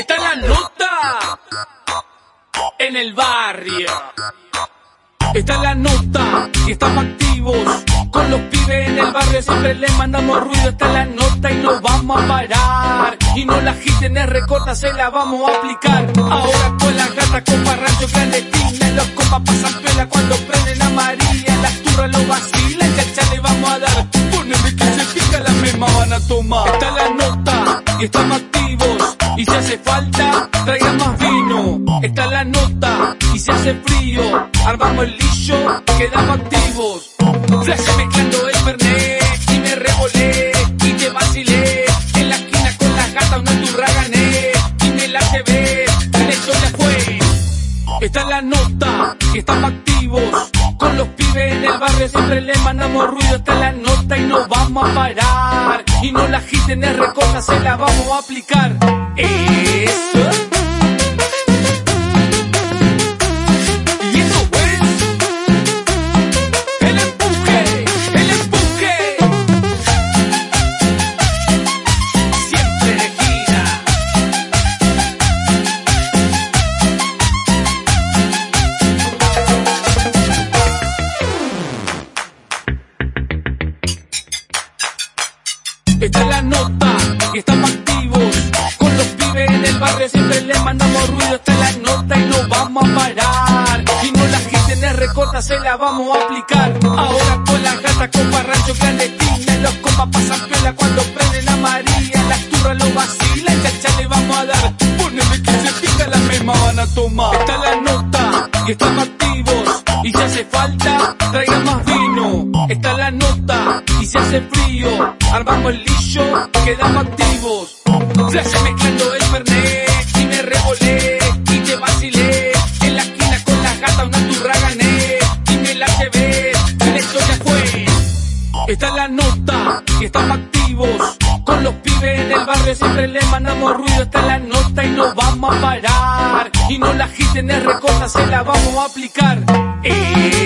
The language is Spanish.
Está la nota en el barrio. Está la nota y estamos activos. Con los pibes en el barrio siempre le mandamos ruido. Está la nota y no vamos a parar. Y no la agiten es recorta, se la vamos a aplicar. Ahora con la gata, con parrancho clandestina. Los copas pasan pela cuando prenden a María. Las turras lo vacilan, chacha le vamos a dar. Ponele que se pica, la misma van a tomar. Está la nota y estamos activos. Está la nota y si hace frío, armamos el lillo, quedamos activos. Flash mezclando el fernet y me revolé y te vacilé. En la esquina con la gata una turra gané y me la llevé. Eso ya fue. Está la nota y estamos activos. Con los pibes en el barrio siempre le mandamos ruido. Está la nota y no vamos a parar. Y no la agiten, es recorta, se la vamos a aplicar. Eso. Esta es la nota y estamos activos. Con los pibes en el barrio siempre le mandamos ruido. Esta es la nota y no vamos a parar. Y no la agiten es recorta, se la vamos a aplicar. Ahora con la gata, con parrancho clandestina. Los copas pasan pela cuando prenden a María. Las turras lo vacilan, chacha le vamos a dar. Ponele que se pica, la misma van a tomar. Esta es la nota y estamos activos. Y si hace falta, traigan más vino. Esta es la nota y si hace frío, armamos el lillo, quedamos activos. Flash mezclando el fernet y me revolé y te vacilé. En la esquina con la gata una turra gané y me la llevé. Eso ya fue. Esta es la nota y estamos activos. Con los pibes en el barrio siempre le mandamos ruido. Esta es la nota y no vamos a parar. Y no la agiten, es recorta, se la vamos a aplicar. Eh.